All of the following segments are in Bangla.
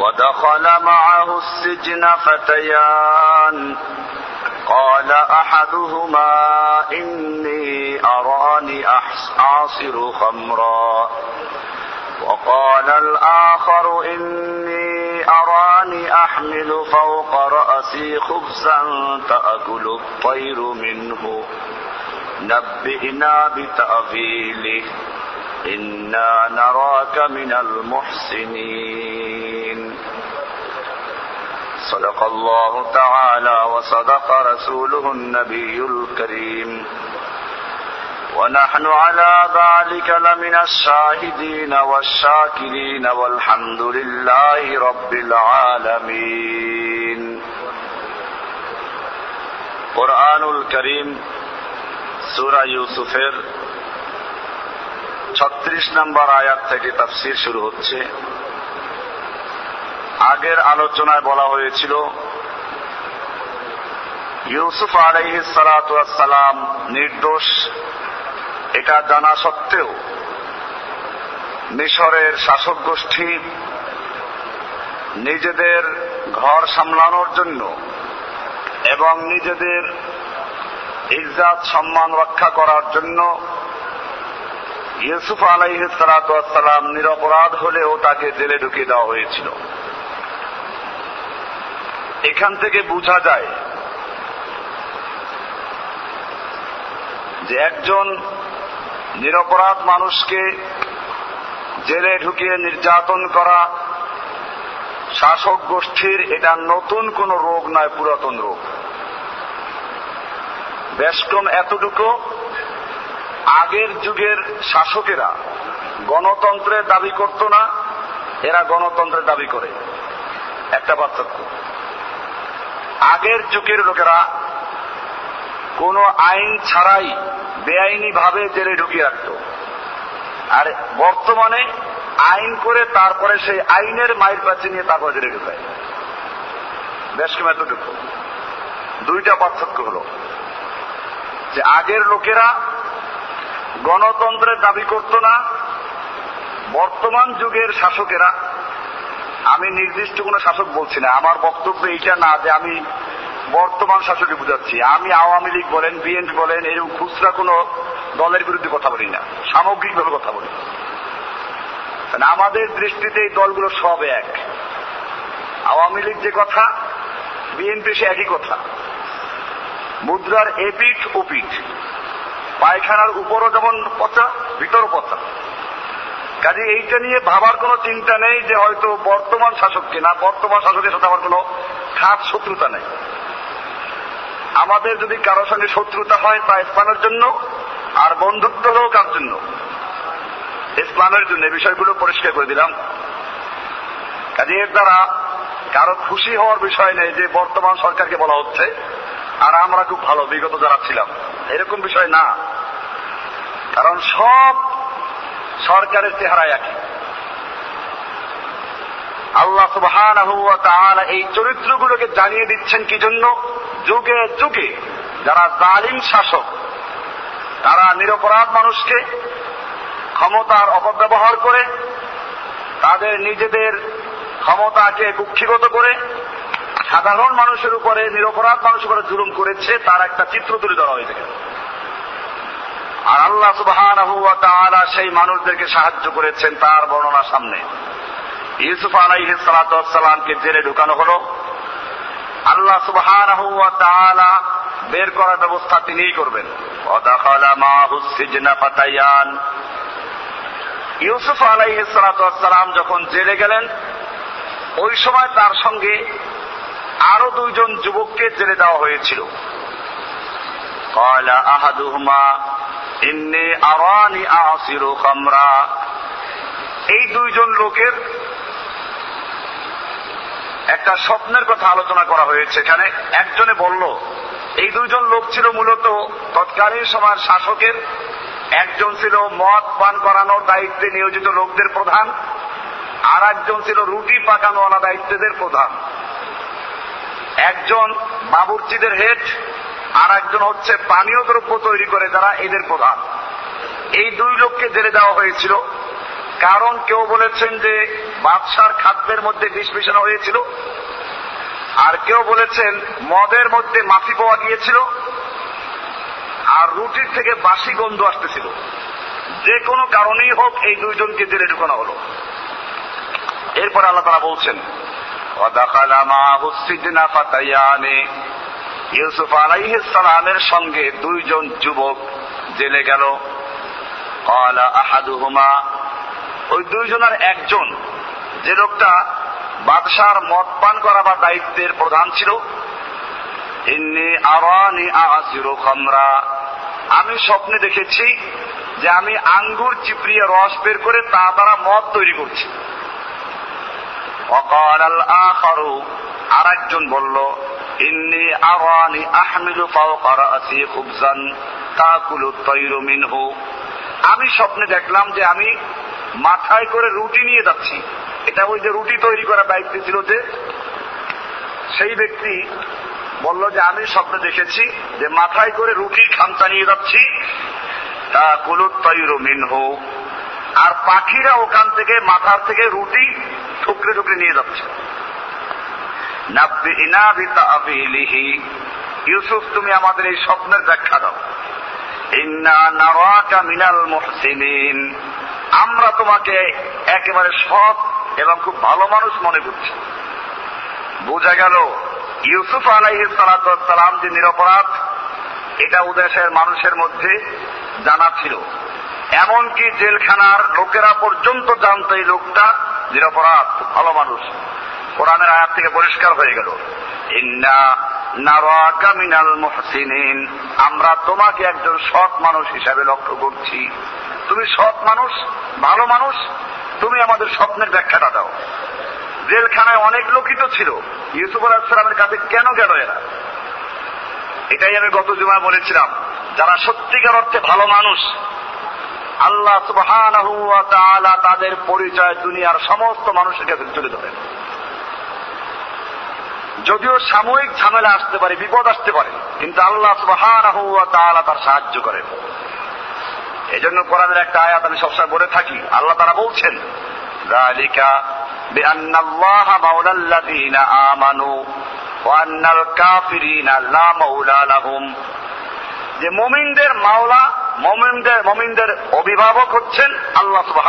ودخل معه السجن فتيان. قال أحدهما إني أراني اعصر خمرا. وقال الآخر إني أراني أحمل فوق رأسي خبزا تأكل الطير منه. نبئنا بتأويله. إنا نراك من المحسنين. صدق الله تعالى وصدق رسوله النبي الكريم ونحن على ذلك لمن الشاهدين والشاكرين والحمد لله رب العالمين قرآن الكريم সুরা ইউসুফের ছত্রিশ নম্বর আয়াত থেকে তাফসির শুরু হচ্ছে আগের আলোচনায় বলা হয়েছিল, ইউসুফ আলাইসালাম নির্দোষ, এটা জানা সত্ত্বেও মিশরের শাসক গোষ্ঠী নিজেদের ঘর সামলানোর জন্য এবং নিজেদের ইজ্জাত, সম্মান রক্ষা করার জন্য ইউসুফ আলাইসালাম নিরপরাধ হলেও তাকে জেলে ঢুকিয়ে দেওয়া হয়েছিল। এখান থেকে বোঝা যায় যে একজন নিরপরাধ মানুষকে জেলে ঢুকিয়ে নির্যাতন করা শাসক গোষ্ঠীর এটা নতুন কোন রোগ নয়, পুরাতন রোগ। বেশকম এতটুকু, আগের যুগের শাসকেরা গণতন্ত্রের দাবি করত না, এরা গণতন্ত্রের দাবি করে। একটা পার্থক্য। আগের যুগের লোকেরা কোন আইন ছাড়াই বেআইনি ভাবে জেলে ঢুকিয়ে রাখত। আর বর্তমানে আইন করে তারপরে সেই আইনের মায়ের পাচ্ছে নিয়ে তারপরে জেলে ঢুকায়। বেশ কম এতটুকু দুইটা পার্থক্য হলো যে আগের লোকেরা গণতন্ত্রের দাবি করত না, বর্তমান যুগের শাসকেরা আমি নির্দিষ্ট কোন শাসক বলছি না। আমার বক্তব্য এইটা না যে আমি বর্তমান শাসককে বুঝাচ্ছি। আমি আওয়ামী লীগ বলেন, বিএনপি বলেন, এরকম খুচরা কোন দলের বিরুদ্ধে কথা বলি না। সামগ্রিকভাবে কথা বলি। আমাদের দৃষ্টিতে এই দলগুলো সব এক। আওয়ামী লীগ যে কথা, বিএনপি সে একই কথা। মুদ্রার এপিঠ ওপিঠ। পায়খানার উপরও যেমন পচা, ভিতরও পচা। কাজে এইটা নিয়ে ভাবার কোনো চিন্তা নেই যে হয়তো বর্তমান শাসককে না, বর্তমান শাসকের সাথে আমার কোনো খাত শত্রুতা নেই। আমাদের যদি কারোর সঙ্গে শত্রুতা হয় তা ইসলামের জন্য, আর বন্ধুত্ব হলেও কার জন্য? ইসলামের জন্য বিষয়গুলো পরিষ্কার করে দিলাম। কাজে এর দ্বারা কারও খুশি হওয়ার বিষয় নেই যে বর্তমান সরকারকে বলা হচ্ছে, আর আমরা খুব ভালো, বিগত যারা ছিলাম। এরকম বিষয় না। কারণ সব সরকারের চেহারা একই আল্লাহ সুবহান এই চরিত্রগুলোকে জানিয়ে দিচ্ছেন কি জন্য? যুগে যুগে যারা জালিম শাসক, তারা নিরপরাধ মানুষকে ক্ষমতার অপব্যবহার করে, তাদের নিজেদের ক্ষমতাকে কুক্ষিগত করে, সাধারণ মানুষের উপরে, নিরপরাধ মানুষের উপরে জুলুম করেছে, তার একটা চিত্র তুলে ধরা হয়েছে। আর আল্লাহ সুবাহ সেই মানুষদেরকে সাহায্য করেছেন তার বর্ণনা সামনে। ইউসুফ আলাইহ সালাতামকে জেলে ঢুকানো হলো। আল্লাহ সুবাহ বের করার ব্যবস্থা তিনিই করবেন। ইউসুফ আলাইহ সালাতাম যখন জেলে গেলেন, ওই সময় তার সঙ্গে আরও দুইজন যুবককে জেলে দেওয়া হয়েছিল। কয়লা আহাদুহমা এই দুইজন লোকের একটা স্বপ্নের কথা আলোচনা করা হয়েছে। এখানে একজনে বলল, এই দুইজন লোক ছিল মূলত তৎকালীন সময়ের শাসকের, একজন ছিল মদ পান করানোর দায়িত্বে নিয়োজিত লোকদের প্রধান, আর একজন ছিল রুটি পাকানোওয়ালা দায়িত্বদের প্রধান। একজন বাবুর্চিদের হেড আর একজন হচ্ছে পানীয় দ্রব্য তৈরি করে যারা এদের প্রধান। এই দুই লোককে জেলে দেওয়া হয়েছিল। কারণ কেউ বলেছেন যে বাদশার খাদ্যের মধ্যে বিষ মিশানো হয়েছিল। আর কেউ বলেছেন মদের মধ্যে মাফি পাওয়া গিয়েছিল। আর রুটির থেকে বাসি গন্ধ আসতেছিল। যে কোনো কারণেই হোক এই দুইজনকে জেলে ঢুকানো হলো। এরপর আল্লাহ তারা বলছেন ইউসুফ আলাইসালামের সঙ্গে দুইজন যুবক জেলে গেল। আহাদুহুমা, ওই দুইজনের একজন যে লোকটা বাদশার মদ পান করাবার দায়িত্বের প্রধান ছিল। আমি স্বপ্নে দেখেছি যে আমি আঙ্গুর চিপড়িয়ে রস বের করে তা দ্বারা মদ তৈরি করছি। অকাল আল আর একজন বলল ইন্নি আরানি আহমিলু ফাওকা রাসি খুবজান তাকুলু তৈরু মিনহু। আমি স্বপ্নে দেখলাম যে আমি মাথায় করে রুটি নিয়ে যাচ্ছি। এটা ওই যে রুটি তৈরি করার দায়িত্ব ছিল যে, সেই ব্যক্তি বলল যে, আমি স্বপ্নে দেখেছি যে মাথায় করে রুটির খামচা নিয়ে যাচ্ছি। তা কুলুত তৈর মিনহু। আর পাখিরা ওখান থেকে মাথার থেকে রুটি ঠুকরে ঠুকরে নিয়ে যাচ্ছে। ইউসুফ, তুমি আমাদের এই স্বপ্নের ব্যাখ্যা দাও। মিনাল মুহসিনিন। আমরা তোমাকে একেবারে সৎ এবং খুব ভালো মানুষ মনে করছি। বোঝা গেল, ইউসুফ আলাইহ সালাম যে নিরপরাধ, এটা উদেশের মানুষের মধ্যে জানা ছিল। এমনকি জেলখানার লোকেরা পর্যন্ত জানত এই লোকটা নিরপরাধ ভালো মানুষ। কোরআনের আয়াত থেকে পরিষ্কার হয়ে গেল। আমরা তোমাকে একজন সৎ মানুষ হিসাবে লক্ষ্য করছি। তুমি সৎ মানুষ, ভালো মানুষ, তুমি আমাদের স্বপ্নের ব্যাখ্যাটা দাও। জেলখানায় অনেক লোকই তো ছিল। ইউসুফ আলাহিসামের কাছে কেন গেল এরা? এটাই আমি গত জুমায় বলেছিলাম। যারা সত্যিকার অর্থে ভালো মানুষ, আল্লাহ তাদের পরিচয় দুনিয়ার সমস্ত মানুষের কাছে তুলে ধরেন। যদিও সাময়িক ঝামেলা আসতে পারে, বিপদ আসতে পারে, কিন্তু আল্লাহ তাআলা তার সাহায্য করেন। এই জন্য কোরআনের একটা আয়াত আমি সবসময় বলে থাকি, আল্লাহ তারা বলছেন যে মমিনদের মাওলা, মমিনদের মমিনদের অভিভাবক হচ্ছেন আল্লাহ সুবাহ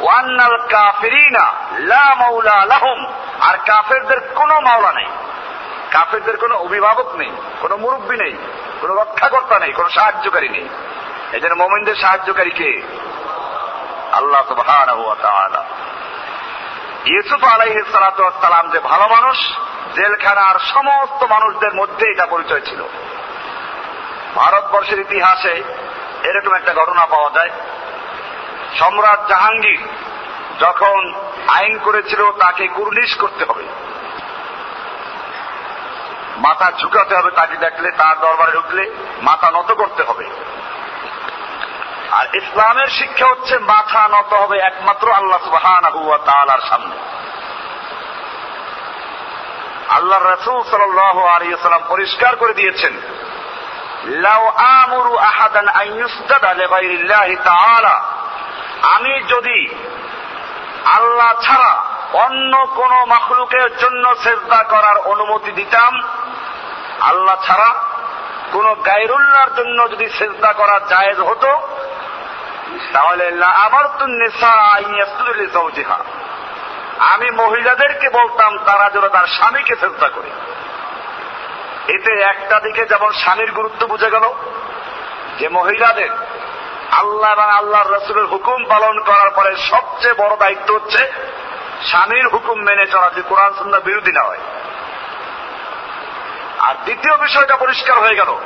ওয়ান্নাল কাফিরিনা লা মাওলা লাহুম। আর কাফেরদের কোনো মাওলা নেই। কাফেরদের কোনো অভিভাবক নেই, কোনো মুরব্বী নেই, কোনো রক্ষাকর্তা নেই, কোনো সাহায্যকারী নেই। এই জন্য মোমিনদের সাহায্যকারী কে? আল্লাহ ওয়া তাআলা। ইউসুফ আলাইহিস সালাম যে ভালো মানুষ, জেলখানার সমস্ত মানুষদের মধ্যে এটা পরিচয় ছিল। ভারতবর্ষের ইতিহাসে এরকম একটা ঘটনা পাওয়া যায়। সম্রাট জাহাঙ্গীর যখন আইন করেছিল, তাকে কুর্নিশ করতে হবে। মাথা ঝুঁকাতে হবে তাকে দেখলে, তার দরবারে ঢুকলে মাথা নত করতে হবে। আর ইসলামের শিক্ষা হচ্ছে মাথা নত হবে একমাত্র আল্লাহ সুবাহান সামনে। আল্লাহ রসুল সাল্লাম পরিষ্কার করে দিয়েছেন আমি যদি আল্লাহ ছাড়া অন্য কোন মাখলুকের জন্য সেজদা করার অনুমতি দিতাম। আল্লাহ ছাড়া কোন গায়রুল্লাহর জন্য যদি সেজদা করা জায়েজ হতো, তাহলে আমার তুন্নেসা আমি মহিলাদেরকে বলতাম, তারা যেন তার স্বামীকে চেষ্টা করে। এতে একটা দিকে যেমন স্বামীর গুরুত্ব বুঝে গেল, যে মহিলাদের আল্লাহ এবং আল্লাহর রসুলের হুকুম পালন করার পরে সবচেয়ে বড় দায়িত্ব হচ্ছে স্বামীর হুকুম মেনে চলা, যে কোরআন সন্ধ্যা বিরোধী না হয়। আর দ্বিতীয় বিষয়টা পরিষ্কার হয়ে গেল,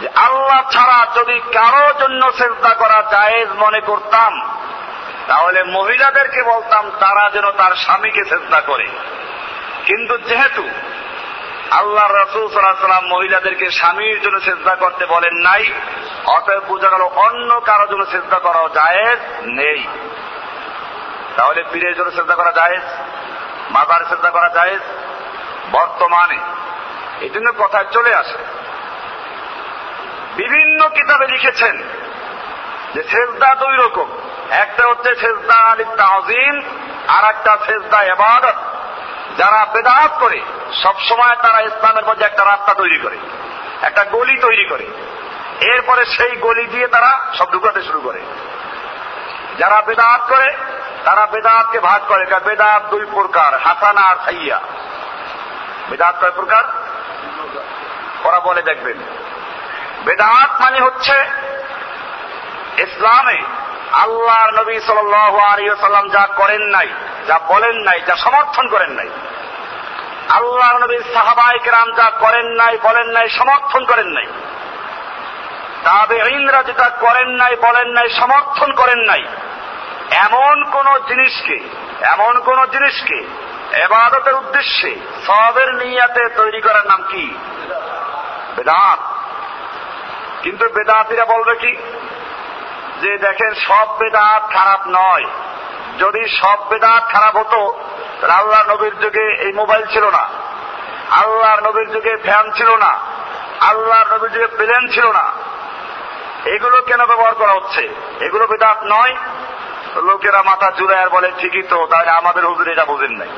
যে আল্লাহ ছাড়া যদি কারও জন্য চেষ্টা করা জায়েজ মনে করতাম, তাহলে মহিলাদেরকে বলতাম তারা যেন তার স্বামীকে চেষ্টা করে। কিন্তু যেহেতু আল্লাহ রসুল সাল্লাম মহিলাদেরকে স্বামীর জন্য চেষ্টা করতে বলেন নাই, অতএব বোঝা গেল অন্য কারও জন্য চেষ্টা করা জায়েজ নেই। তাহলে পীরের জন্য চেষ্টা করা জায়েজ, মাতার চেষ্টা করা জায়েজ? বর্তমানে এই জন্য কথায় চলে আসে, বিভিন্ন কিতাবে লিখেছেন যে সেজদা দুই রকম, একটা হচ্ছে সেজদা আলী তাহজিম আর একটা সেজদা এবাদত যারা বেদাত করে, সবসময় তারা ইসলামের মধ্যে একটা রাস্তা তৈরি করে, একটা গলি তৈরি করে। এরপরে সেই গলি দিয়ে তারা সব ঢুকাতে শুরু করে। যারা বেদাত করে, তারা বেদাতকে ভাগ করে। বেদাত দুই প্রকার, হাসানা আর সাইয়া। বেদাত কয় প্রকার? ওরা বলে দেখবেন। বেদাত মানে হচ্ছে ইসলামে আল্লাহর নবী সাল্লাম যা করেন নাই, যা বলেন নাই, যা সমর্থন করেন নাই আল্লাহ নবীর সাহাবাই কেরাম যা করেন নাই, বলেন নাই, সমর্থন করেন নাই তবে ইন্দ্রা যেটা করেন নাই, বলেন নাই, সমর্থন করেন নাই, এমন কোন জিনিসকে, এমন কোন জিনিসকে, এবাদতের উদ্দেশ্যে সবের নিয়াতে তৈরি করার নাম কি? বেদাত। কিন্তু বেদাতিরা বলবে কি? যে দেখেন সব বেদাত খারাপ নয়। যদি সব বেদাত খারাপ হতো আল্লাহ নবীর যুগে এই মোবাইল ছিল না। আল্লাহর নবীর যুগে ফ্যান ছিল না। আল্লাহর নবীর যুগে প্লেন ছিল না। এগুলো কেন ব্যবহার করা হচ্ছে? এগুলো বেদাত নয়। লোকেরা মাথা জুড়ে আর বলে, ঠিকই তো, তাহলে আমাদের হুজুর এটা বোঝেন নাই।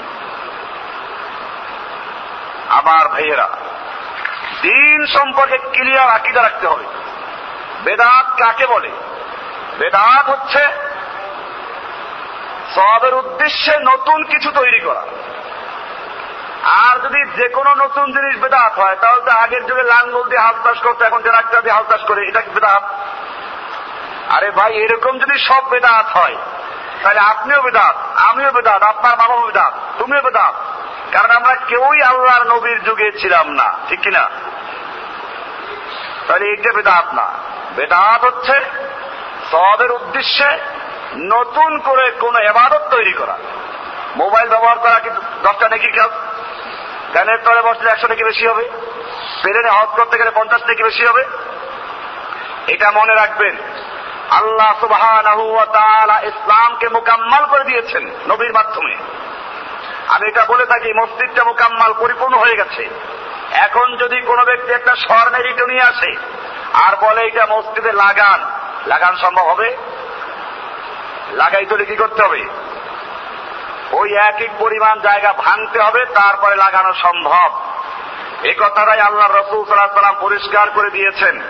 আমার ভাইয়েরা, দিন সম্পর্কে ক্লিয়ার আকিদা রাখতে হবে। বেদাত কাকে বলে? বেদাত হচ্ছে সবের উদ্দেশ্যে নতুন কিছু তৈরি করা। আর যদি যে কোনো নতুন জিনিস বেদাত হয়, তাহলে তো আগের যুগে লাঙ্গল দিয়ে হাল চাষ করতো, এখন ট্রাক্টর দিয়ে হাল চাষ করে, এটা কি বেদাত? আরে ভাই, এরকম যদি সব বেদাত হয়, তাহলে আপনিও বেদাত, আমিও বেদাত, আপনার বাবাও বেদাত, তুমিও বেদাত। কারণ আমরা কেউই আল্লাহর নবীর যুগে ছিলাম না, ঠিক কিনা? তাহলে এই যে বেদাত না। বেদাত হচ্ছে সবের উদ্দেশ্যে নতুন করে কোন এবাদত তৈরি করা। মোবাইল ব্যবহার করা কিন্তু দশটা নাকি কাজ গানের তলে বসলে একশো থেকে বেশি হবে। প্লেনে হজ করতে গেলে পঞ্চাশ থেকে বেশি হবে। এটা মনে রাখবেন, আল্লাহ সুবাহ ইসলামকে মোকাম্মাল করে দিয়েছেন নবীর মাধ্যমে। আমি এটা বলে থাকি, মসজিদটা মোকাম্মাল, পরিপূর্ণ হয়ে গেছে। এখন যদি কোনো ব্যক্তি একটা স্বর্ণের ইটো আসে আর বলে এটা মসজিদে লাগান লাগান সম্ভব হবে? লাগাই তোলে কি করতে হবে? ওই একই পরিমাণ জায়গা ভাঙতে হবে, তারপরে লাগানো সম্ভব। এ কথাটাই আল্লাহ রসুল সাল্লাহ সাল্লাম পরিষ্কার করে দিয়েছেন।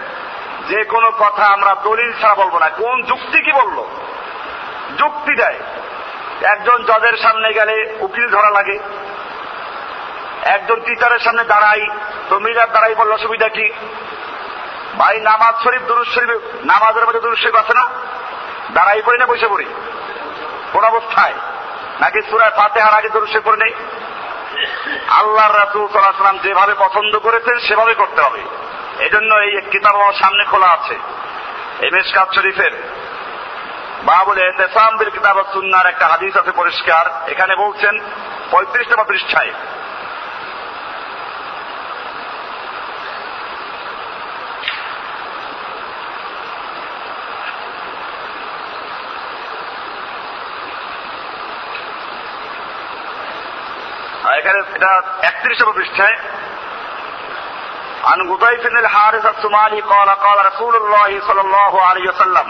যে কোনো কথা আমরা দলিল ছাড়া বলব না। কোন যুক্তি কি বলল? যুক্তি দেয়। একজন জজের সামনে গেলে উকিল ধরা লাগে। একজন টিচারের সামনে দাঁড়াই, তো মিরার দাঁড়াই বলল অসুবিধা কি? ভাই, নামাজ শরীফ দুরুজ শরীফ, নামাজের মধ্যে দুরুজ শরীফ আছে না? দাঁড়াই পড়ি না, বসে পড়ি। কোন অবস্থায়? নাকি সুরায় ফাতেহার আগে দুরুজ শরীফ নেই? আল্লাহর রাসুল সাল্লাম যেভাবে পছন্দ করেছেন, সেভাবে করতে হবে। এই জন্য এই কিতাব আমার সামনে খোলা আছে। এই মেশকাত শরীফের বাবুল এহতেসাম বিল কিতাব সুন্নার একটা হাদিস আছে পরিষ্কার। এখানে বলছেন, পঁয়ত্রিশ নম্বর পৃষ্ঠায় এখানে এটা একত্রিশ পৃষ্ঠায় عن قضيف بن الحارث الصومالي قال قال رسول الله صلى الله عليه وسلم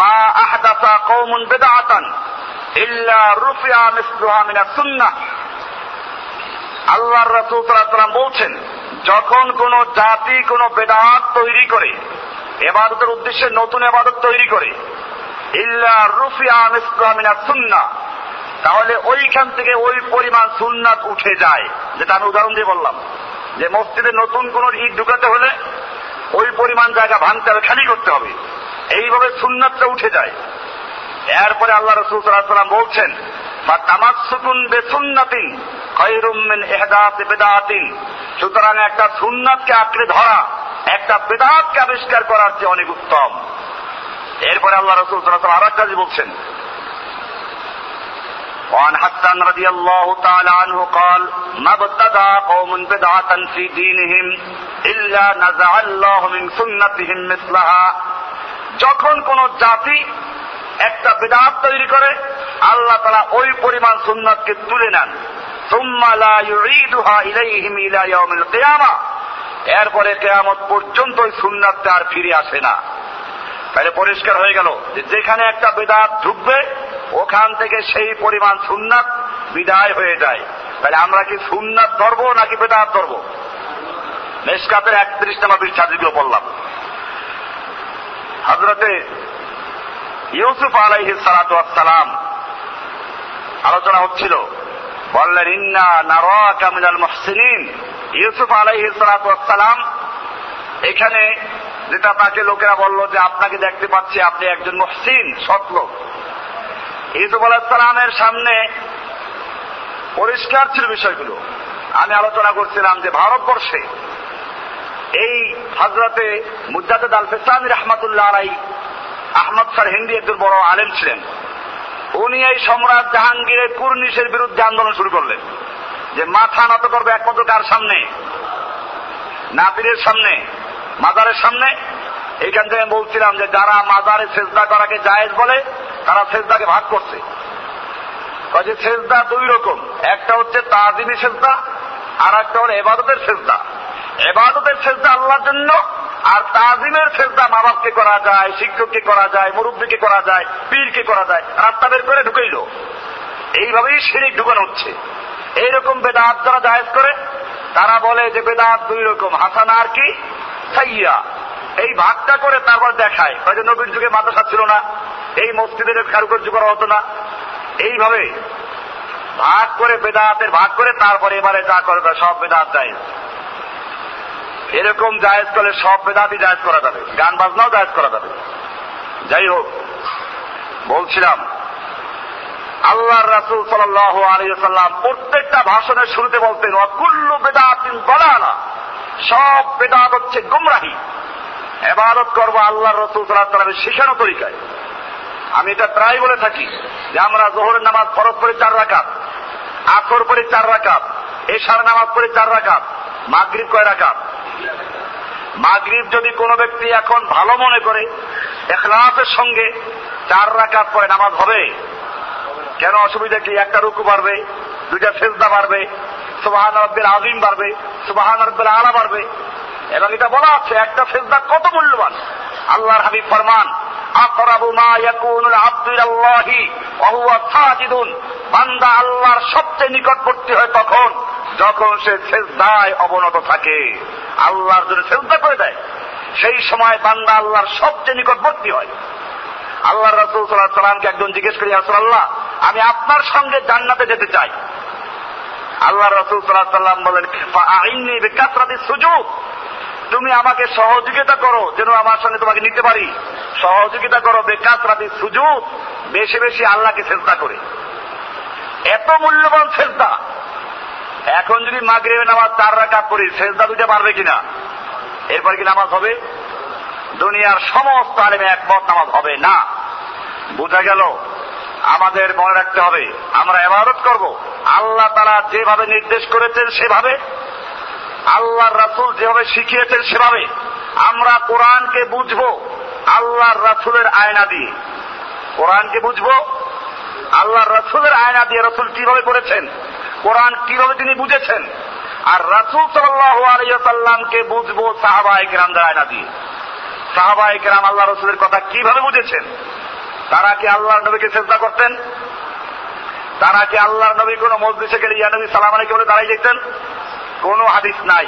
ما أحدث قوم بدعة إلا رفع مثلها من السنة আল্লাহর রাসূল সাল্লাল্লাহু বলছেন যখন কোন জাতি কোন বেদাত তৈরি করে এবাদতের উদ্দেশ্যে নতুন এবাদত তৈরি করে ইল্লা রুফিয়া মিসলুহা মিনাস সুন্নাহ তাহলে ওইখান থেকে ওই পরিমাণ সুন্নাত উঠে যায়। যেটা আমি উদাহরণ দিয়ে বললাম, যে মসজিদে নতুন কোন ইট ঢুকাতে হলে ওই পরিমাণ জায়গা ভাঙতে হবে, খালি করতে হবে। এইভাবে সুন্নাতটা উঠে যায়। এরপরে আল্লাহ রসুল সাল্লাম বলছেন বা তামাসুকুন বে সুন্নাতিন খৈরুমিন এহদাতে বেদাতিন। সুতরাং একটা সুন্নাতকে আঁকড়ে ধরা, একটা বেদাতকে আবিষ্কার করার চেয়ে অনেক উত্তম। এরপরে আল্লাহ রসুল সাল্লাম আর একটা বলছেন وعن حسان رضي الله تعالى عنه قال ما ابتدع قوم بدعة في دينهم إلا نزع الله من سنتهم مثلها যখন কোন জাতি একটা বেদাত তৈরি করে আল্লাহ তারা ওই পরিমাণ সুন্নাতকে তুলে নেন এরপরে কেয়ামত পর্যন্ত ওই সুন্নাতটা আর ফিরে আসে না তাহলে পরিষ্কার হয়ে গেল যেখানে একটা বেদাত ঢুকবে, ওখান থেকে সেই পরিমাণ সুন্নাত বিদায় হয়ে যায়। তাহলে আমরা কি সুন্নাত ধরবো নাকি বেদাত ধরবো? মেসকাতের একত্রিশ নম্বর পৃষ্ঠা যেগুলো বললাম হজরতে ইউসুফ আলাইহি সালাম আলোচনা হচ্ছিল, বললেন, ইন্না নারাকা মিনাল মুহসিনিন। ইউসুফ আলাইহি সালাম এখানে যেটা তাকে লোকেরা বলল যে আপনাকে দেখতে পাচ্ছি, আপনি একজন মুহসিন, সৎ লোক। ইউসুফ আলাহিসাল্লামের সামনে পরিষ্কার ছিল বিষয়গুলো। আমি আলোচনা করছিলাম যে ভারতবর্ষে এই হজরতে মুজাদ্দ আল ফেসানি রহমাতুল্লাহ আলাই আহমদ স্যার হিন্দি একজন বড় আলেম ছিলেন। উনি এই সম্রাট জাহাঙ্গীরের কুর্নিশের বিরুদ্ধে আন্দোলন শুরু করলেন। যে মাথা নত করবে একমাত্র কার সামনে? নাপিরের সামনে। মাজারের সামনে। এইখান থেকে বলছিলাম যে যারা মাজারে সেজদা করাকে জায়েজ বলে, তারা সেজদাকে ভাগ করছে। কাজে সেজদা দুই রকম। একটা হচ্ছে তাজিমি সেজদা, আর একটা হলো এবাদতের সেজদা। এবাদতের সেজদা আল্লাহর জন্য, আর তাজিমের সেজদা মা বাপকে করা যায়, শিক্ষককে করা যায়, মুরব্বীকে করা যায়, পীরকে করা যায়। রাস্তা বের করে ঢুকাইল। এইভাবেই শিরিক ঢুকানো হচ্ছে। এইরকম বেদাত যারা জায়েজ করে, তারা বলে যে বেদাত দুই রকম। হাসানা আর কি? সাইয়া এই ভাগটা করে তারপর দেখায়। হয়তো নবীর যুগে মাদ্রাসা ছিল না, এই মসজিদের কারুকার্য করা হতো না। এইভাবে ভাগ করে বেদাতের ভাগ করে তারপরে এবারে যা করে সব বেদাত যায় এরকম জায়েজ করলে সব বেদাতই জায়েজ করা যাবে। গান বাজনাও জায়েজ করা যাবে। যাই হোক, বলছিলাম আল্লাহ রাসুল সাল্লাহ আলিয়াল্লাম প্রত্যেকটা ভাষণের শুরুতে বলতেন অকুল্লু বেদাতিন বলানা সব বেদাত হচ্ছে গুমরাহি। এবারত করব আল্লাহ রসুল সাল্লামের শিখানো তরিকায়। আমি এটা প্রায় বলে থাকি যে আমরা জোহরের নামাজ ফরজ করে চার রাকাত, আসর পরে চার রাকাত, এশার নামাজ পড়ে চার রাকাত, মাগরীব কয় রাকাত? মাগরীব যদি কোনো ব্যক্তি এখন ভালো মনে করে, এখলাসের সঙ্গে চার রাকাত পরে নামাজ হবে। কেন অসুবিধা কি? একটা রুকু বাড়বে, দুইটা ফেজদা বাড়বে সুবাহান রব্বের আজিম বাড়বে, সুবাহান রব্বের আলা বাড়বে। এবং এটা বলা আছে, একটা ফেজদা কত মূল্যবান? আল্লাহর হাবিব ফরমান, আকরাবু মা ইয়াকুনুল আব্দু ওয়া হুয়া সাজিদুন। বান্দা আল্লাহর সবচেয়ে নিকটবর্তী হয় তখন, যখন সে সেজদায় অবনত থাকে। আল্লাহর জন্য সেজদা করে দেয়। সেই সময় বান্দা আল্লাহর সবচেয়ে নিকটবর্তী হয়। আল্লাহ একজন জিজ্ঞেস করি আমি আপনার সঙ্গে জান্নাতে যেতে চাই। আল্লাহ রসুল সাল্লাম বলেন তুমি আমাকে সহযোগিতা করো, যেন আমার সঙ্গে তোমাকে নিতে পারি। সহযোগিতা করো বেকাশ রাতি সুযোগ বেশি বেশি আল্লাহকে চেষ্টা করে। এত মূল্যবান সেজদা এখন যদি মাগরিবে নামাজ চার রাখা করি সেজদা দুইটা পারবে কিনা? এরপর কি নামাজ হবে? দুনিয়ার সমস্ত আলেমে একমত নামাজ হবে না। বোঝা গেল? আমাদের মনে রাখতে হবে, আমরা এবারত করব। আল্লাহ তারা যেভাবে নির্দেশ করেছেন সেভাবে, আল্লাহর রাসুল যেভাবে শিখিয়েছেন সেভাবে। আমরা কোরআনকে বুঝব, আল্লাহর রাসুলের আয়না দিয়ে। কোরআনকে বুঝব, আল্লাহর রাসুলের আয়না দিয়ে রসুল কীভাবে করেছেন, কোরআন কীভাবে তিনি বুঝেছেন। আর রাসুল সাল্লামকে বুঝব সাহাবা একরাম দ্বারা না দিয়ে। সাহাবা একরাম আল্লাহ রসুলের কথা কীভাবে বুঝেছেন? তারা কি আল্লাহর নবীকে চেষ্টা করতেন? তারা কি আল্লাহর নবী কোন মসজিদে গেলে ইয়া নবী সালাম আলাইকে বলে দাঁড়াই যেতেন? কোন হাদিস নাই।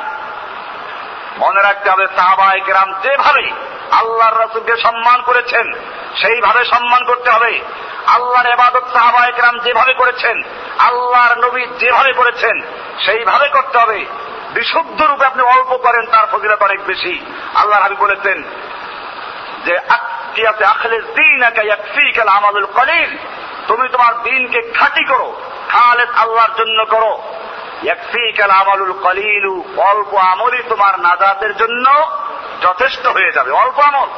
মনে রাখতে হবে সাহাবা একরাম যেভাবে আল্লাহর রসুলকে সম্মান করেছেন, সেইভাবে সম্মান করতে হবে। আল্লাহর এবাদত সাহাবা একরাম যেভাবে করেছেন, আল্লাহর নবী যেভাবে করেছেন, সেইভাবে করতে হবে। বিশুদ্ধ রূপে আপনি অল্প করেন, তার ফজিলত অনেক বেশি। আল্লাহ হাবি বলেছেন যে আকিয়াতে আখলে কলিল। তুমি তোমার দিনকে খাঁটি করো, খালেদ আল্লাহর জন্য করো। ইয়াকফিকাল আমালুল কলিলু, অল্প আমলই তোমার নাজাতের জন্য যথেষ্ট হয়ে যাবে, অল্প আমল।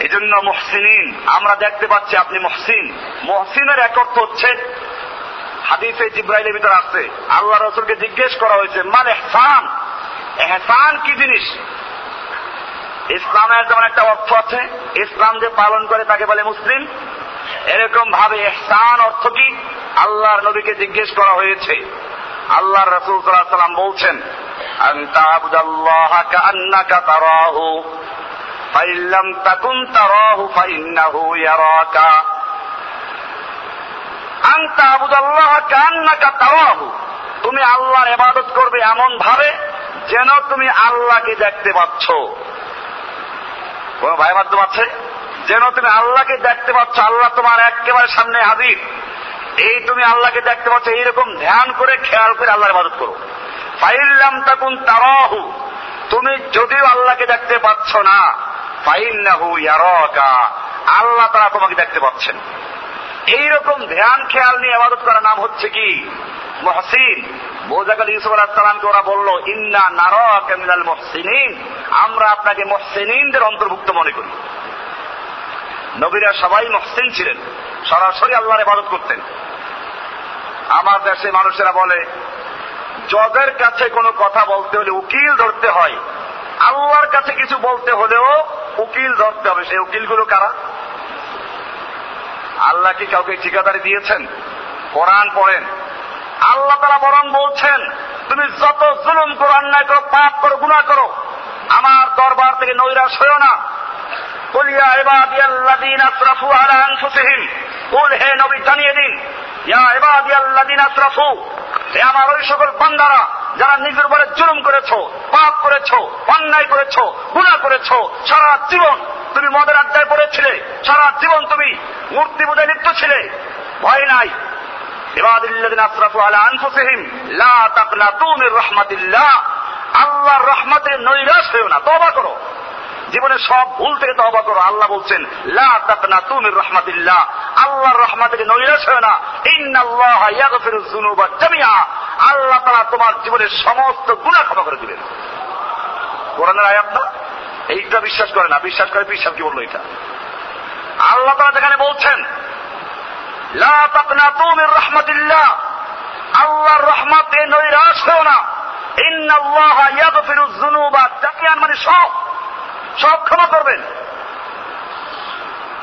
এই জন্য আমরা দেখতে পাচ্ছি আপনি মহসিন। মহসিনের এক অর্থ হচ্ছে, হাদিসে জিব্রাইলের ভিতরে আসছে আল্লাহ রসুলকে জিজ্ঞেস করা হয়েছে মানে এহসান এহসান কি জিনিস? ইসলামের যেমন একটা অর্থ আছে, ইসলাম যে পালন করে তাকে বলে মুসলিম এরকম ভাবে এহসান অর্থ কি? আল্লাহর নবীকে জিজ্ঞেস করা হয়েছে। আল্লাহ রসুল সাল্লাম বলছেন তুমি আল্লাহর ইবাদত করবে এমন ভাবে যেন তুমি আল্লাহকে দেখতে পাচ্ছ। কোন ভাই মাধ্যম আছে? যেন তুমি আল্লাহকে দেখতে পাচ্ছ, আল্লাহ তোমার একেবারে সামনে হাজির। এই তুমি আল্লাহকে দেখতে পাচ্ছ, এইরকম ধ্যান করে, খেয়াল করে আল্লাহর ইবাদত করো। ফাইল্লাম তাকুন তারাহু, তুমি যদিও আল্লাহকে দেখতে পাচ্ছ না ফাইল্লাহু ইয়ারাকা, আল্লাহ তারা তোমাকে দেখতে পাচ্ছেন। এইরকম ধ্যান, খেয়াল নিয়ে আবাদত করার নাম হচ্ছে কি? মহসিন। বোজাকাল ইউসুফ আলাহ ওরা বলল, ইন্না নারকা মিনাল আমরা আপনাকে মহসিনদের অন্তর্ভুক্ত মনে করি। নবীরা সবাই মহসিন ছিলেন। সরাসরি আল্লাহর ইবাদত করতেন। আমার দেশে মানুষেরা বলে, জগের কাছে কোনো কথা বলতে হলে উকিল ধরতে হয়। আল্লাহর কাছে কিছু বলতে হলেও উকিল ধরতে হবে। সেই উকিলগুলো কারা? আল্লাহ কি কাউকে ঠিকাদারি দিয়েছেন? কোরআন পড়েন। আল্লাহ তারা বরং বলছেন, তুমি যত জুলুম করো, অন্যায় করো, পাপ করো গুণা করো, আমার দরবার থেকে নৈরাশ হয়েও না। কুলিয়া এবাদিয়াল্লাদিন আশরাফু আলা আনফুসিহিম, কুল হে নবী জানিয়ে দিন, ইয়া এবাদিয়াল্লাদিন আশরাফু হে আমার ওই সকল বান্দারা, যারা নিজের উপরে জুলুম করেছ, পাপ করেছ, অন্যায় করেছ গুণা করেছ, সারা জীবন তুমি মদের আড্ডায় পড়েছিলে, সারা জীবন তুমি মূর্তি পূজায় লিপ্ত ছিলে। ভয় নাই। আল্লাহর নৈরাশ না করো। জীবনে সব ভুল থেকে করো। আল্লাহ বলছেন, লা আল্লাহর নৈরাশ না। ইন্নাল্লাহ ইয়াগফিরুজ যুনুবা আল্লাহ তাআলা তোমার জীবনের সমস্ত গুনাহ ক্ষমা করে দিবেন। কোরআনের আয়াত না? এইটা বিশ্বাস করে না বিশ্বাস করে বিশ্বাস কি বলল এটা? আল্লাহ তারা যেখানে বলছেন রহমতুল্লাহ আল্লাহর রহমতে নৈরাশ হও না। মানে সব সব ক্ষমা করবেন।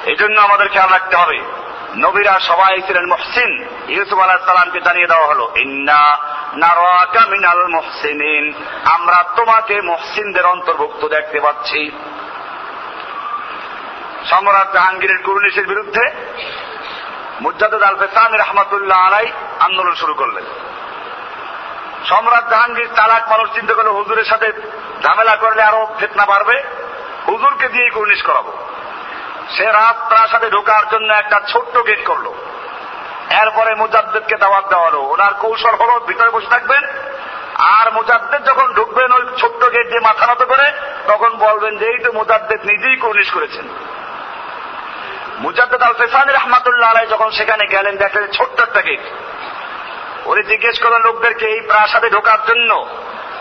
এই জন্য আমাদের খেয়াল রাখতে হবে। নবীরা সবাই ছিলেন মহসিন। ইউসুফ আলাহ সালামকে জানিয়ে দেওয়া হলো, ইন্না নারাকা মিনাল মহসিনিন। আমরা তোমাকে মহসিনদের অন্তর্ভুক্ত দেখতে পাচ্ছি। সম্রাট জাহাঙ্গীরের কুরুনিশের বিরুদ্ধে মুজাদ্দ আল ফেসামি রহমতুল্লাহ আলাই আন্দোলন শুরু করলেন। সম্রাট জাহাঙ্গীর চালাক মানুষ চিন্তা করলে, হুজুরের সাথে ঝামেলা করলে আরও ফেতনা বাড়বে। হুজুরকে দিয়ে কুর্নিশ করাবো। সে রাত প্রাসাদে ঢোকার জন্য একটা ছোট্ট গেট করল। এরপরে মুজাদ্দেদকে দাওয়াত দেওয়া হলো ওনার কৌশল হলো, ভিতরে বসে থাকবেন, আর মুজাদ্দেদ যখন ঢুকবেন ওই ছোট্ট গেট দিয়ে মাথা নত করে, তখন বলবেন যে, এই তো মুজাদ্দেদ নিজেই কুর্নিশ করেছেন। মুজাদ্দেদ আল ফেসানি রহমাতুল্লাহ আলাই যখন সেখানে গেলেন, দেখলেন ছোট্ট একটা গেট ওরে জিজ্ঞেস করেন লোকদেরকে এই প্রাসাদে ঢোকার জন্য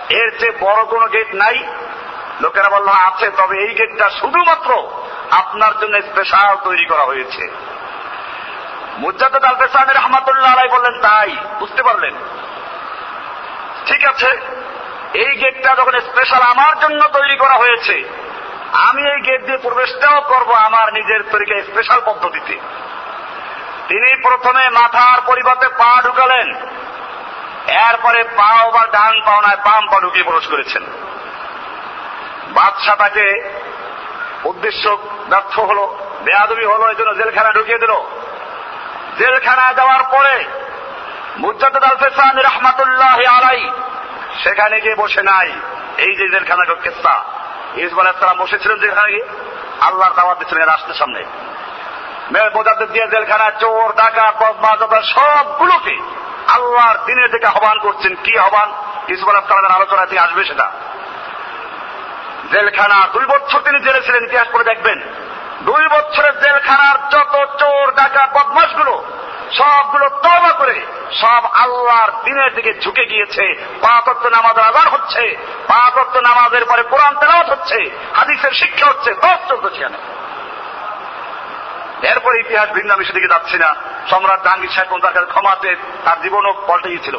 এর চেয়ে বড় কোনো গেট নাই? লোকেরা বলল, আছে, তবে এই গেটটা শুধুমাত্র আপনার জন্য স্পেশাল তৈরি করা হয়েছে। মুজাদ্দ আল রহমাতুল্লাহ আলাই বললেন, তাই, বুঝতে পারলেন? ঠিক আছে, এই গেটটা যখন স্পেশাল আমার জন্য তৈরি করা হয়েছে, আমি এই গেট দিয়ে প্রবেশটাও করব আমার নিজের স্পেশাল পদ্ধতিতে। তিনি প্রথমে মাথার পরিবর্তে পা ঢুকালেন। এরপরে পাও বা ডান পাও নয়, বাম পা ঢুকিয়ে প্রবেশ করেছেন। বাদশাহ তাকে উদ্দেশ্য ব্যর্থ হলো, বেয়াদবি হলো এই জন্য জেলখানা ঢুকিয়ে দিল। জেলখানা যাওয়ার পরে আলাই সেখানে গিয়ে বসে নাই। এই যে জেলখানা কেসা? ইসব আলাহিসাম বসেছিলেন যেখানে গিয়ে, আল্লাহর দাওয়াত দিচ্ছিলেন রাষ্ট্রের সামনে। মেয়ের মোজাদ্দ দিয়ে জেলখানা চোর ডাকা বদমাজ সবগুলোকে আল্লাহর দিনের দিকে আহ্বান করছেন। কি আহ্বান? ইসব আলাহিসামের আলোচনা থেকে আসবে সেটা। জেলখানা দুই বছর তিনি জেলে ছিলেন, ইতিহাস করে দেখবেন। দুই বছরের জেলখানার যত চোর, ডাকা বদমাসগুলো সবগুলো তবা করে, সব আল্লাহর দিনের দিকে ঝুঁকে গিয়েছে। পাঁচত্ব নামাজ আজান হচ্ছে পাঁচত্ব নামাজের পরে কোরআন তেলাওয়াত হচ্ছে, হাদিসের শিক্ষা হচ্ছে দশ চলছে সেখানে এরপরে ইতিহাস ভিন্ন আমি সেদিকে যাচ্ছি না। সম্রাট জাহাঙ্গীর সাহেব তার কাছে ক্ষমাতে তার জীবনও পাল্টে গিয়েছিল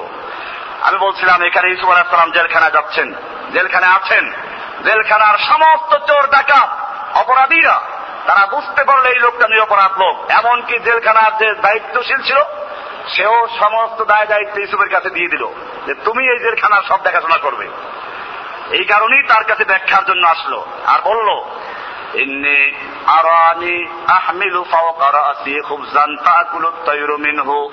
আমি বলছিলাম, এখানে ইসুফ আলাহিসাম জেলখানা যাচ্ছেন। জেলখানায় আছেন। জেলখানার সমস্ত চোর ডাকাত, অপরাধীরা, তারা বুঝতে পারল এই লোকটা নিরপরাধ লোক। এমনকি জেলখানার যে দায়িত্বশীল ছিল, সেও সমস্ত দায় দায়িত্ব ইসুফের কাছে দিয়ে দিল যে তুমি এই জেলখানার সব দেখাশোনা করবে। এই কারণেই তার কাছে ব্যাখ্যার জন্য আসলো। আর বলল ইন্নি আরানি আহমিলু রাসি মিনহু।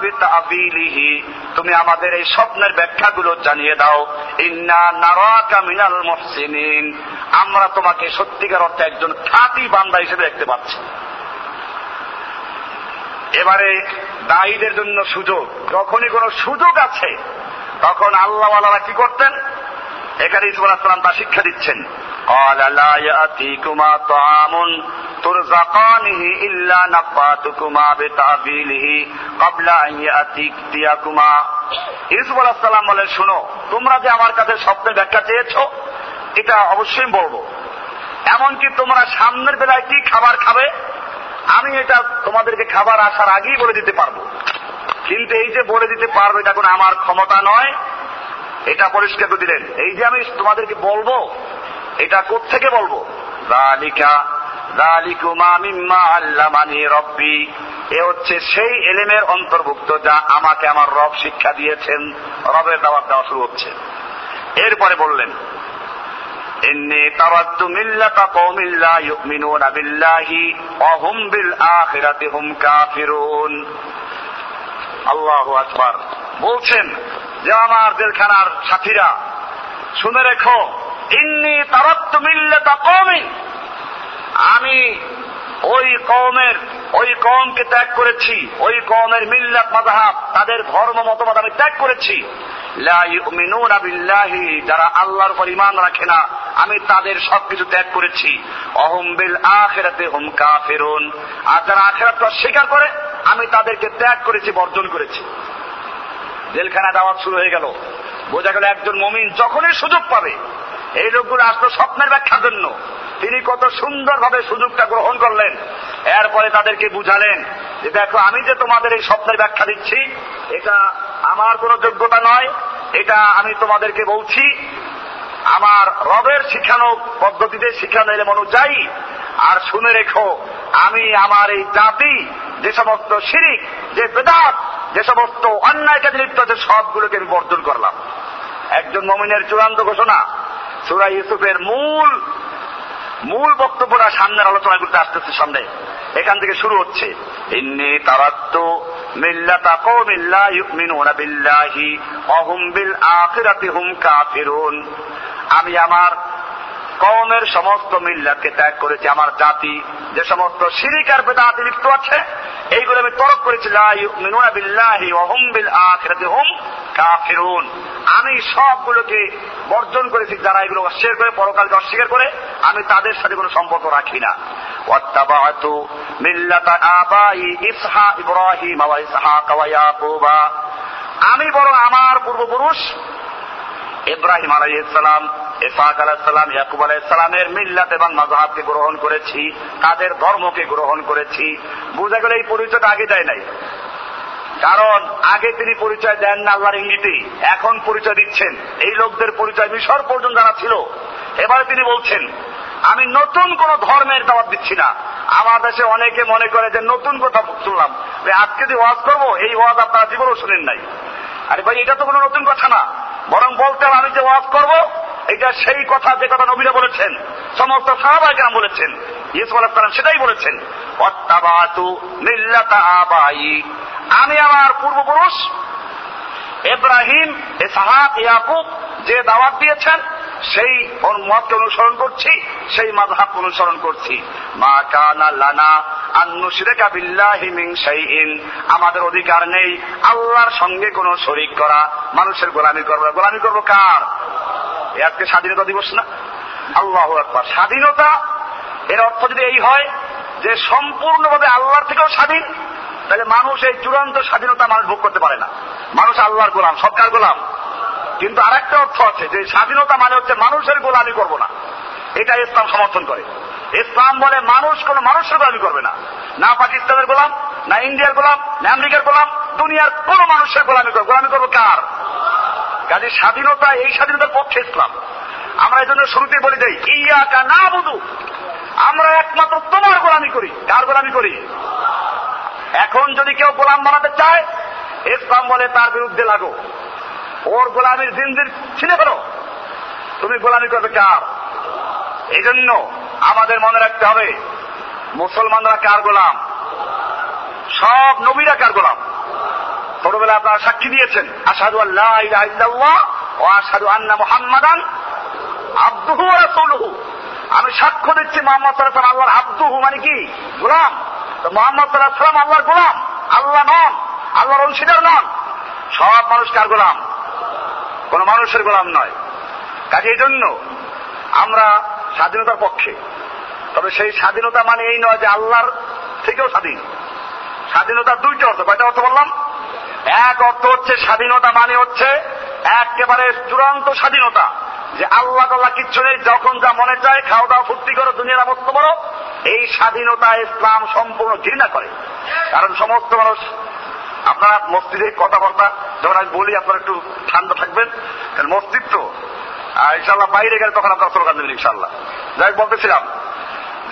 বিতাবিলিহি। তুমি আমাদের এই স্বপ্নের ব্যাখ্যাগুলো জানিয়ে দাও। ইন্না নারাকা মিনাল মুহসিনিন। আমরা তোমাকে সত্যিকার অর্থে একজন খাতি বান্দা হিসেবে দেখতে পাচ্ছি। এবারে দায়ীদের জন্য সুযোগ। যখনই কোনো সুযোগ আছে, তখন আল্লাহওয়ালারা কি করতেন? এখানে ইসুফ আলাহাম তা শিক্ষা দিচ্ছেন। শুনো, তোমরা যে আমার কাছে স্বপ্নের ব্যাখ্যা চেয়েছ, এটা অবশ্যই বলব। এমনকি তোমরা সামনের বেলায় কি খাবার খাবে, আমি এটা তোমাদেরকে খাবার আসার আগেই বলে দিতে পারব। কিন্তু এই যে বলে দিতে পারব, এটা কোনো আমার ক্ষমতা নয়। এটা পরিষ্কার করে দিলেন এই যে আমি তোমাদেরকে বলবো এটা থেকে বলবো জালিকা জালিকুমা মিম্মা আল্লামানি রব্বি এ হচ্ছে সেই এলেমের অন্তর্ভুক্ত যা আমাকে আমার রব শিক্ষা দিয়েছেন রবের দাওয়াত দেওয়া শুরু হচ্ছে এরপরে বললেন إني تركت ملة قوم لا يؤمنون بالله وهم بالآخرة هم كافرون আল্লাহ আকবার বলছেন যে আমার জেলখানার সাথীরা, শুনে রেখো, ইন্নি তারত্ব মিললে মিল্লাতা কওমিন আমি ওই কমের ওই কমকে ত্যাগ করেছি, ওই কমের মিল্লাত মাযহাব, তাদের ধর্ম মতবাদ আমি ত্যাগ করেছি। যারা আল্লাহর উপর ইমান রাখে না, আমি তাদের সবকিছু ত্যাগ করেছি। অহম বিল আখেরাতে হুম কাফিরুন। আর যারা আখিরাতকে অস্বীকার করে, আমি তাদেরকে ত্যাগ করেছি, বর্জন করেছি। জেলখানা দাওয়াত শুরু হয়ে গেল। বোঝা গেল একজন মমিন যখনই সুযোগ পাবে, এই লোকগুলো আসলো স্বপ্নের ব্যাখ্যার জন্য। তিনি কত সুন্দরভাবে সুযোগটা গ্রহণ করলেন। এরপরে তাদেরকে বুঝালেন যে, দেখো, আমি যে তোমাদের এই স্বপ্নের ব্যাখ্যা দিচ্ছি, এটা আমার কোনো যোগ্যতা নয়, এটা আমি তোমাদেরকে বলছি, আমার রবের শিখানো পদ্ধতিতে শিখানো এলেম অনুযায়ী আর শুনে রেখো, আমি আমার এই জাতি, যে সমস্ত শিরিক, যে বেদাত যে সমস্ত অন্যায় কাজে লিপ্ত আছে, সবগুলোকে আমি বর্জন করলাম। একজন মমিনের চূড়ান্ত ঘোষণা, সুরা ইউসুফের মূল মূল বক্তব্যটা সামনের আলোচনা করতে আসতেছে সামনে। এখান থেকে শুরু হচ্ছে, ইন্নি তারাত্ত মিল্লাতা কওমিন লা ইউমিনুনা বিল্লাহি, ওয়া হুম বিল আখিরাতি হুম কাফিরুন। আমি আমার কওমের সমস্ত মিল্লাকে ত্যাগ করেছি, আমার জাতি, যে সমস্ত সিরিকার আর লিপ্ত আছে, এইগুলো আমি তরক করেছি আমি সবগুলোকে বর্জন করেছি, যারা এগুলো অস্বীকার করে, পরকালকে অস্বীকার করে, আমি তাদের সাথে কোনো সম্পর্ক রাখি না। মিল্লাতা আমি বরং আমার পূর্বপুরুষ ইব্রাহিম আলাইসালাম ইসাক আলাহিসাল্লাম ইয়াকুব আলাইসালামের মিল্লাত এবং মজাহাবকে গ্রহণ করেছি, তাদের ধর্মকে গ্রহণ করেছি। বোঝা গেলে এই পরিচয়টা আগে দেয় নাই। কারণ আগে তিনি পরিচয় দেন না আল্লাহর ইঙ্গিতেই। এখন পরিচয় দিচ্ছেন। এই লোকদের পরিচয় মিশর পর্যন্ত যারা ছিল। এবারে তিনি বলছেন, আমি নতুন কোন ধর্মের দাওয়াত দিচ্ছি না। আমার দেশে অনেকে মনে করে যে নতুন কথা শুনলাম। আজকে যে ওয়াজ করব, এই ওয়াজ আপনারা জীবনও শুনেন নাই। আরে ভাই, এটা তো কোনো নতুন কথা না। বরং বলতে হবে, আমি যে ওয়াজ করব, এটা সেই কথা যে কথা নবীরা বলেছেন, সমস্ত সাহাবাই কেন বলেছেন, ইয়েসু আলাহাম সেটাই বলেছেন। আমি আমার পূর্বপুরুষ, এব্রাহিম এসাহাক ইয়াকুব, যে দাওয়াত দিয়েছেন, সেই মতকে অনুসরণ করছি, সেই মাযহাব অনুসরণ করছি। মা কানা লানা আমাদের অধিকার নেই আল্লাহর সঙ্গে কোন শরিক করা, মানুষের গোলামি করব। গোলামি করব কার? আজকে স্বাধীনতা দিবস না? আল্লাহ একবার স্বাধীনতা, এর অর্থ যদি এই হয় যে সম্পূর্ণভাবে আল্লাহর থেকেও স্বাধীন, তাহলে মানুষ এই চূড়ান্ত স্বাধীনতা মানুষ ভোগ করতে পারে না। মানুষ আল্লাহর গোলাম সরকার গোলাম। কিন্তু আরেকটা অর্থ আছে যে স্বাধীনতা মানে হচ্ছে মানুষের গোলামি করব না। এটা ইসলাম সমর্থন করে। ইসলাম বলে মানুষ কোন মানুষের গোলামি করবে না। না পাকিস্তানের গোলাম, না ইন্ডিয়ার গোলাম, না আমেরিকার গোলাম, দুনিয়ার কোন মানুষের গোলামি করবে গোলামি করব কার? কাজে স্বাধীনতা, এই স্বাধীনতার পক্ষে ইসলাম। আমরা এই জন্য শুরুতে বলি দেই, ইয়াকা না বুধু আমরা একমাত্র তোমার গোলামি করি। কার গোলামি করি? এখন যদি কেউ গোলাম বানাতে চায়, ইসলাম বলে তার বিরুদ্ধে লাগো। ওর গোলামির জিনজির ছিঁড়ে ফেলো। তুমি গোলামি করবে কার? এই জন্য আমাদের মনে রাখতে হবে, মুসলমানরা কার গোলাম? সব নবীরা কার গোলাম? ছোটবেলা আপনারা সাক্ষী দিয়েছেন আসাদু আল্লাহ ও আসাদু আন্না মোহাম্মদান আব্দুহু রাসূলুহু। আমি সাক্ষ্য দিচ্ছি মোহাম্মদ সাল্লাহ আল্লাহর আব্দুহু মানে কি? গোলাম। মোহাম্মদ সাল্লাহ সাল্লাম আল্লাহর গোলাম আল্লাহ নন আল্লাহর অংশীদার নন সব মানুষ কার গোলাম? কোন মানুষের গোলাম নয়। কাজে এই জন্য আমরা স্বাধীনতার পক্ষে তবে সেই স্বাধীনতা মানে এই নয় যে আল্লাহর থেকেও স্বাধীন। স্বাধীনতা দুইটা অর্থ, কয়টা অর্থ বললাম? এক অর্থ হচ্ছে স্বাধীনতা মানে হচ্ছে একেবারে চূড়ান্ত স্বাধীনতা, যে আল্লাহ তাল্লাহ কিচ্ছু নেই, যখন যা মনে চায় খাওয়া দাওয়া ফুর্তি করো, দুনিয়ার অবস্থা বড় এই স্বাধীনতা ইসলাম সম্পূর্ণ ঘৃণা করে। কারণ সমস্ত মানুষ, আপনারা মসজিদে কথাবার্তা, যখন আমি বলি, আপনারা একটু ঠান্ডা থাকবেন, কারণ মসজিদ তো ইনশাল্লাহ বাইরে গেলে তখন আপনার স্লোগান দেবেন ইনশাল্লাহ যাই বলতেছিলাম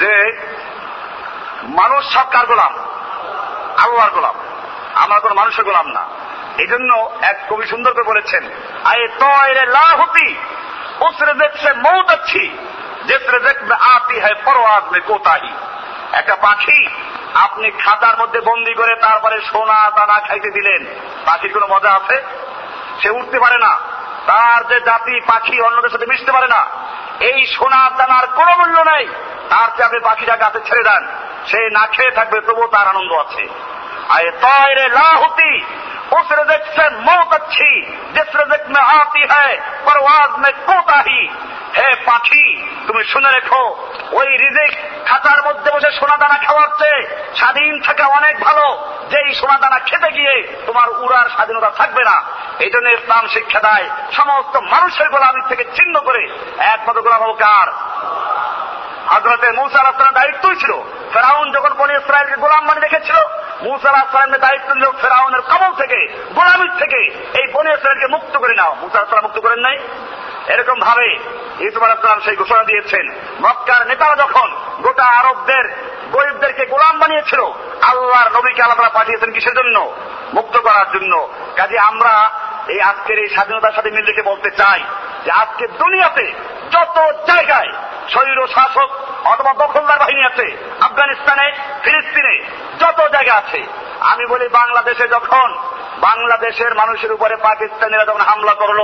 যে মানুষ সব কার গোলাম? আল্লাহর গোলাম। আমার কোনো মানুষের গোলাম না। এই জন্য এক কবি সুন্দর করে বলেছেন, আয়ে তয়রে লাহতি, উসরে দেখছে মৌত আচ্ছি যেসরে দেখবে আতি হয় পরওয়াজ মে কোতাহি। একটা পাখি আপনি খাতার মধ্যে বন্দি করে তারপরে সোনা দানা খাইতে দিলেন, পাখির কোনো মজা আছে? সে উঠতে পারে না। তার যে জাতি পাখি অন্যদের সাথে মিশতে পারে না। এই সোনার দানার কোনো মূল্য নেই। তার চেয়ে আপনি পাখিটা গাছে ছেড়ে দেন। সে না খেয়ে থাকবে, তবুও তার আনন্দ আছে। আয়ে তয় রে লাহতি اس رزق سے হে তুমি শুনে রেখো, ওই খাতার মধ্যে স্বাধীন থাকা অনেক ভালো। যেই সোনা দানা খেতে গিয়ে তোমার উড়ার স্বাধীনতা থাকবে না। এই জন্য ইসলাম শিক্ষা দেয়, সমস্ত মানুষের গোলামির থেকে চিহ্ন করে। একমাত্র গোলাম কার? হজরতে মৌসা আলাহামের দায়িত্বই ছিল। ফেরাউন যখন বনি ইসরায়েলকে গোলাম মানে রেখেছিল, মুসা দায়িত্ব নিল ফেরাউনের কবল থেকে, গোলামির থেকে। এই বনি ইসরায়েলকে মুক্ত করে নাও। মুসা মুক্ত করেন নাই। এরকম ভাবে ইসুফ আলাহাম সেই ঘোষণা দিয়েছেন। মক্কার নেতারা যখন গোটা আরবদের, গরিবদেরকে গোলাম বানিয়েছিল, আল্লাহর নবীকে আল্লাহ পাঠিয়েছেন কিসের জন্য? মুক্ত করার জন্য। কাজে আমরা এই আজকের এই স্বাধীনতার সাথে মিল রেখে বলতে চাই যে আজকে দুনিয়াতে যত জায়গায় শরীর শাসক অথবা দখলদার বাহিনী আছে, আফগানিস্তানে, ফিলিস্তিনে, যত জায়গা আছে। আমি বলি বাংলাদেশে যখন বাংলাদেশের মানুষের উপরে পাকিস্তানিরা যখন হামলা করল,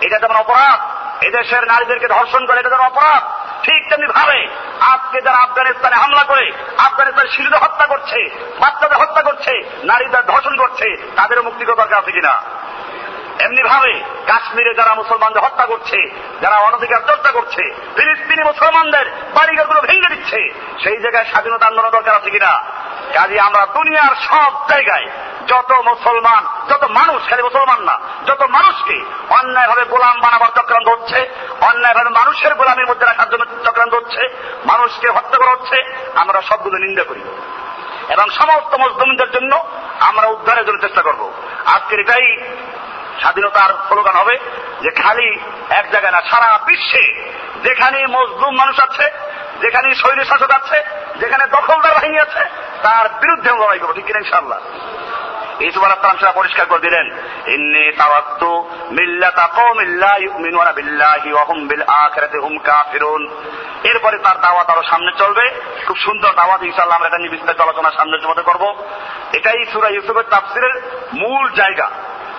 এটা যেমন অপরাধ, এদেশের নারীদেরকে ধর্ষণ করে, এটা যেমন অপরাধ, ঠিক তেমনি ভাবে আজকে যারা আফগানিস্তানে হামলা করে, আফগানিস্তান শিশুদের হত্যা করছে, বাচ্চাদের হত্যা করছে, নারীদের ধর্ষণ করছে, তাদেরও মুক্তি দরকার আছে কিনা? এমনি ভাবে কাশ্মীরে যারা মুসলমানদের হত্যা করছে, যারা অনধিকার চর্চা করছে, ফিলিস্তিনি মুসলমানদের বাড়িঘরগুলো ভেঙে দিচ্ছে, সেই জায়গায় স্বাধীনতা আন্দোলন দরকার আছে কিনা? কাজে আমরা দুনিয়ার সব জায়গায় যত মুসলমান, যত মানুষ, খালি মুসলমান না, যত মানুষকে অন্যায়ভাবে গোলাম বানাবার চক্রান্ত হচ্ছে, অন্যায়ভাবে মানুষের গোলামের মধ্যে রাখার জন্য চক্রান্ত হচ্ছে, মানুষকে হত্যা করা হচ্ছে, আমরা সবগুলো নিন্দা করি। এবং সমস্ত মজদুমদের জন্য আমরা উদ্ধারের জন্য চেষ্টা করব। আজকের এটাই স্বাধীনতার স্লোগান হবে যে খালি এক জায়গায় না, সারা বিশ্বে যেখানে মজলুম মানুষ আছে যেখানে শৈলী শাসক আছে, যেখানে দখলদার বাহিনী আছে, তার বিরুদ্ধে লড়াই করব, ঠিক কিনা ইনশাল্লাহ সুবার আসলাম সেটা পরিষ্কার করে দিলেন, ইন্নি তাওয়াত্তু মিল্লাতা কওমিন লা ইউমিনুনা বিল্লাহি ওয়া হুম বিল আখিরাতি হুম কাফিরুন। এরপরে তার দাওয়াত আরও সামনে চলবে, খুব সুন্দর দাওয়াত, ইনশাআল্লাহ আমরা এটা নিয়ে বিস্তারিত আলোচনা সামনের মধ্যে করব। এটাই সূরা ইউসুফের তাফসিরের মূল জায়গা।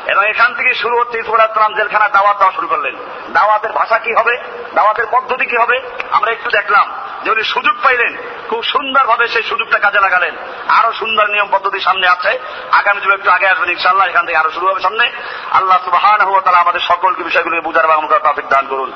এবং এখান থেকে শুরু হচ্ছে ইসলাম জেলখানা, দাওয়াত দেওয়া শুরু করলেন। দাওয়াতের ভাষা কি হবে? দাওয়াতের পদ্ধতি কি হবে? আমরা একটু দেখলাম যে উনি সুযোগ পাইলেন। খুব সুন্দরভাবে সেই সুযোগটা কাজে লাগালেন। আরও সুন্দর নিয়ম পদ্ধতি সামনে আছে। আগামী যুগে একটু আগে আসবেন ইনশাল্লাহ এখান থেকে আরও শুরু হবে সামনে। আল্লাহ সুবাহ আমাদের সকলকে বিষয়গুলোকে বুঝার বা এবং দান করুন।